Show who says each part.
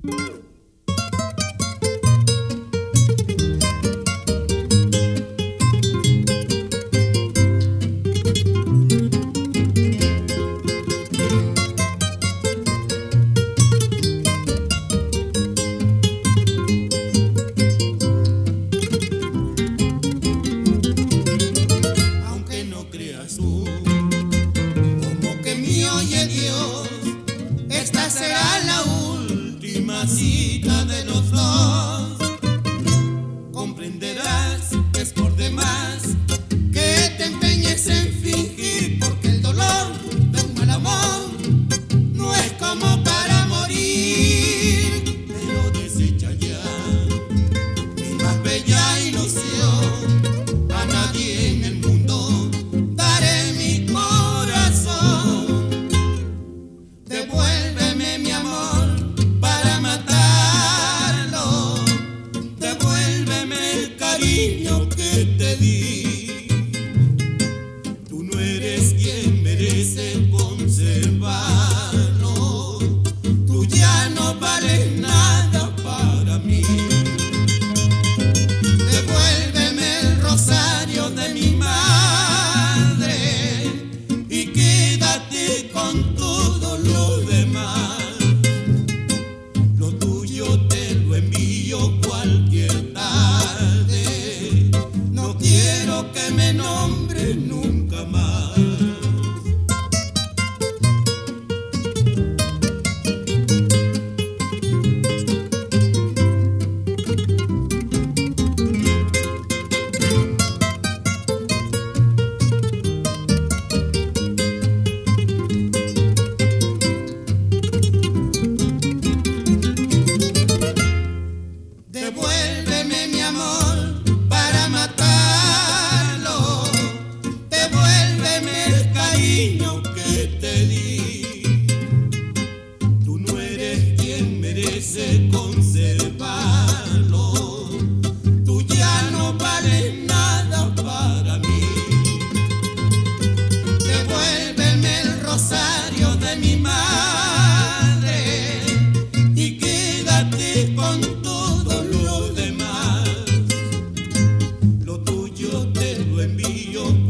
Speaker 1: Como la cita de los dos, comprenderás que es por You. envío